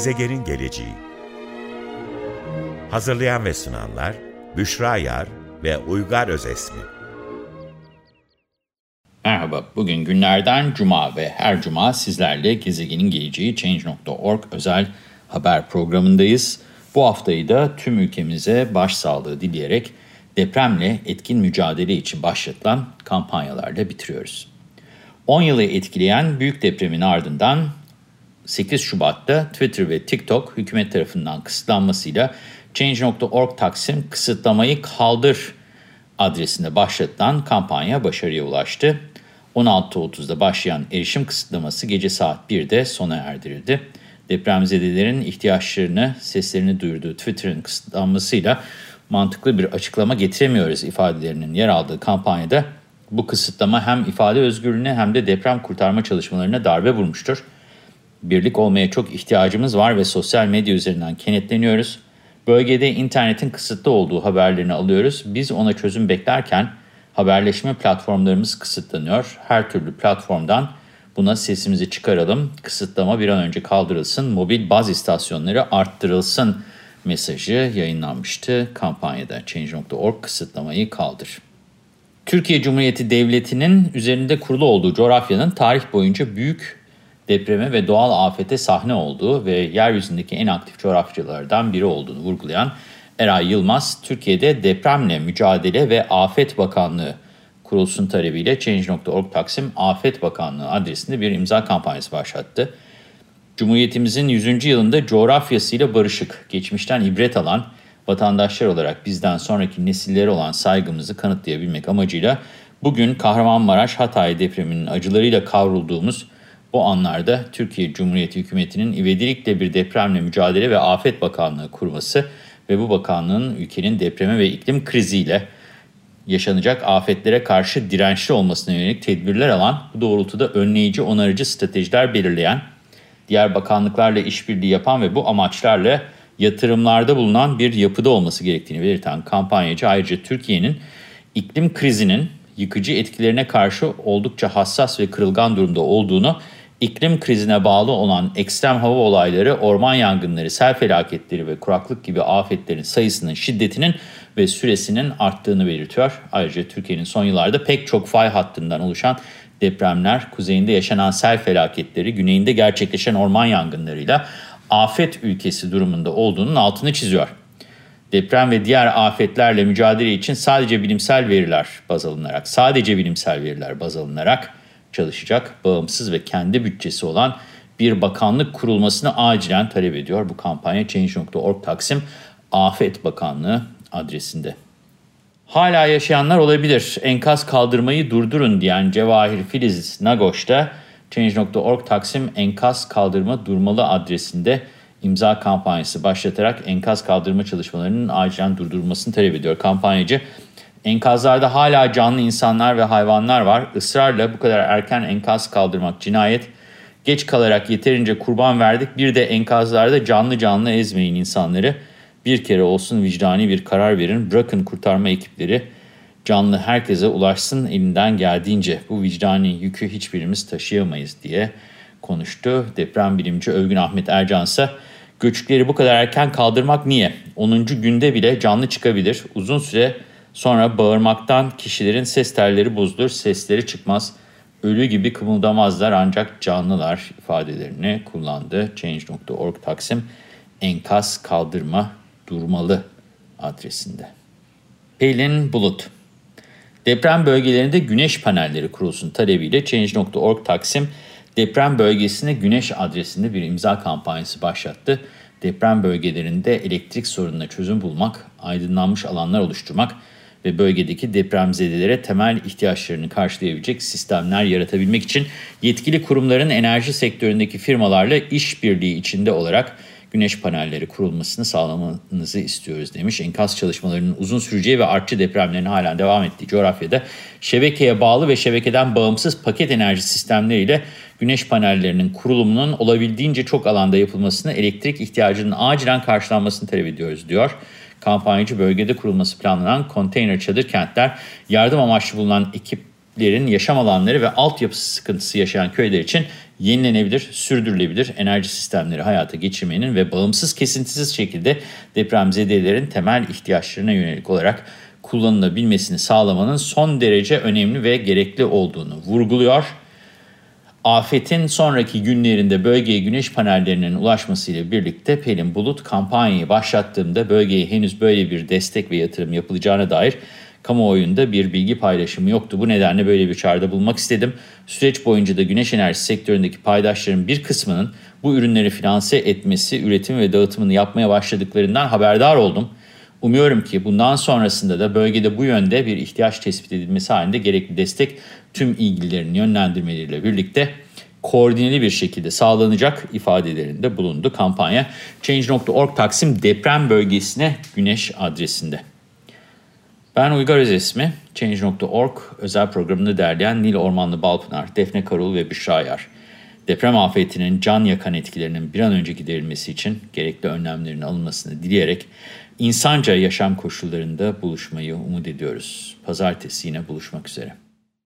Gezegenin geleceği Hazırlayan ve sunanlar Büşra Yar ve Uygar Özesmi Merhaba, bugün günlerden Cuma ve her Cuma sizlerle gezegenin geleceği Change.org özel haber programındayız. Bu haftayı da tüm ülkemize başsağlığı dileyerek depremle etkin mücadele için başlatılan kampanyalarla bitiriyoruz. 10 yılı etkileyen büyük depremin ardından 8 Şubat'ta Twitter ve TikTok hükümet tarafından kısıtlanmasıyla Change.org Taksim kısıtlamayı kaldır adresinde başlatılan kampanya başarıya ulaştı. 16.30'da başlayan erişim kısıtlaması gece saat 1'de sona erdirildi. Depremzedelerin ihtiyaçlarını, seslerini duyurduğu Twitter'ın kısıtlanmasıyla mantıklı bir açıklama getiremiyoruz ifadelerinin yer aldığı kampanyada bu kısıtlama hem ifade özgürlüğüne hem de deprem kurtarma çalışmalarına darbe vurmuştur. Birlik olmaya çok ihtiyacımız var ve sosyal medya üzerinden kenetleniyoruz. Bölgede internetin kısıtlı olduğu haberlerini alıyoruz. Biz ona çözüm beklerken haberleşme platformlarımız kısıtlanıyor. Her türlü platformdan buna sesimizi çıkaralım. Kısıtlama bir an önce kaldırılsın. Mobil baz istasyonları arttırılsın mesajı yayınlanmıştı kampanyada. Change.org kısıtlamayı kaldır. Türkiye Cumhuriyeti Devleti'nin üzerinde kurulu olduğu coğrafyanın tarih boyunca büyük depreme ve doğal afete sahne olduğu ve yeryüzündeki en aktif coğrafyalardan biri olduğunu vurgulayan Eray Yılmaz, Türkiye'de depremle mücadele ve Afet Bakanlığı kurulsun talebiyle Change.org Taksim Afet Bakanlığı adresinde bir imza kampanyası başlattı. Cumhuriyetimizin 100. yılında coğrafyasıyla barışık, geçmişten ibret alan vatandaşlar olarak bizden sonraki nesillere olan saygımızı kanıtlayabilmek amacıyla bugün Kahramanmaraş Hatay depreminin acılarıyla kavrulduğumuz bu anlarda Türkiye Cumhuriyeti Hükümeti'nin ivedilikle bir depremle mücadele ve afet bakanlığı kurması ve bu bakanlığın ülkenin depreme ve iklim kriziyle yaşanacak afetlere karşı dirençli olmasına yönelik tedbirler alan, bu doğrultuda önleyici, onarıcı stratejiler belirleyen, diğer bakanlıklarla işbirliği yapan ve bu amaçlarla yatırımlarda bulunan bir yapıda olması gerektiğini belirten kampanyacı ayrıca Türkiye'nin iklim krizinin yıkıcı etkilerine karşı oldukça hassas ve kırılgan durumda olduğunu, iklim krizine bağlı olan ekstrem hava olayları, orman yangınları, sel felaketleri ve kuraklık gibi afetlerin sayısının, şiddetinin ve süresinin arttığını belirtiyor. Ayrıca Türkiye'nin son yıllarda pek çok fay hattından oluşan depremler, kuzeyinde yaşanan sel felaketleri, güneyinde gerçekleşen orman yangınlarıyla afet ülkesi durumunda olduğunun altını çiziyor. Deprem ve diğer afetlerle mücadele için sadece bilimsel veriler baz alınarak, sadece bilimsel veriler baz alınarak çalışacak, bağımsız ve kendi bütçesi olan bir bakanlık kurulmasını acilen talep ediyor. Bu kampanya Change.org Taksim Afet Bakanlığı adresinde. Hala yaşayanlar olabilir. Enkaz kaldırmayı durdurun diyen Cevahir Filiz Nagoş Change.org Taksim Enkaz Kaldırma Durmalı adresinde imza kampanyası başlatarak enkaz kaldırma çalışmalarının acilen durdurulmasını talep ediyor. Kampanyacı, enkazlarda hala canlı insanlar ve hayvanlar var. Israrla bu kadar erken enkaz kaldırmak cinayet. Geç kalarak yeterince kurban verdik. Bir de enkazlarda canlı canlı ezmeyin insanları. Bir kere olsun vicdani bir karar verin. Bırakın kurtarma ekipleri canlı herkese ulaşsın elinden geldiğince. Bu vicdani yükü hiçbirimiz taşıyamayız diye konuştu. Deprem bilimci Övgün Ahmet Ercan ise göçükleri bu kadar erken kaldırmak niye? 10. günde bile canlı çıkabilir. Uzun süre sonra bağırmaktan kişilerin ses telleri bozulur, sesleri çıkmaz. Ölü gibi kımıldamazlar ancak canlılar ifadelerini kullandı. Change.org Taksim enkaz kaldırma durmalı adresinde. Pelin Bulut Deprem bölgelerinde güneş panelleri kurulsun talebiyle Change.org Taksim deprem bölgesine güneş adresinde bir imza kampanyası başlattı. Deprem bölgelerinde elektrik sorununa çözüm bulmak, aydınlanmış alanlar oluşturmak ve bölgedeki depremzedelere temel ihtiyaçlarını karşılayabilecek sistemler yaratabilmek için yetkili kurumların enerji sektöründeki firmalarla işbirliği içinde olarak güneş panelleri kurulmasını sağlamanızı istiyoruz demiş. Enkaz çalışmalarının uzun süreceği ve artçı depremlerin halen devam ettiği coğrafyada şebekeye bağlı ve şebekeden bağımsız paket enerji sistemleriyle güneş panellerinin kurulumunun olabildiğince çok alanda yapılmasını, elektrik ihtiyacının acilen karşılanmasını talep ediyoruz diyor. Kampanyacı bölgede kurulması planlanan konteyner çadır kentler, yardım amaçlı bulunan ekip Kürtlerin yaşam alanları ve altyapısı sıkıntısı yaşayan köyler için yenilenebilir, sürdürülebilir enerji sistemleri hayata geçirmenin ve bağımsız kesintisiz şekilde depremzedelerin temel ihtiyaçlarına yönelik olarak kullanılabilmesini sağlamanın son derece önemli ve gerekli olduğunu vurguluyor. Afetin sonraki günlerinde bölgeye güneş panellerinin ulaşmasıyla birlikte Pelin Bulut kampanyayı başlattığımda bölgeye henüz böyle bir destek ve yatırım yapılacağına dair kamuoyunda bir bilgi paylaşımı yoktu. Bu nedenle böyle bir çağrıda bulmak istedim. Süreç boyunca da güneş enerjisi sektöründeki paydaşların bir kısmının bu ürünleri finanse etmesi, üretim ve dağıtımını yapmaya başladıklarından haberdar oldum. Umuyorum ki bundan sonrasında da bölgede bu yönde bir ihtiyaç tespit edilmesi halinde gerekli destek tüm ilgililerin yönlendirmeleriyle birlikte koordineli bir şekilde sağlanacak ifadelerinde bulundu kampanya. Change.org Taksim deprem bölgesine güneş adresinde. Ben Uygar Özesmi, Change.org özel programını derleyen Nil Ormanlı Balpınar, Defne Karul ve Büşra Yar. Deprem afetinin can yakan etkilerinin bir an önce giderilmesi için gerekli önlemlerin alınmasını dileyerek insanca yaşam koşullarında buluşmayı umut ediyoruz. Pazartesi yine buluşmak üzere.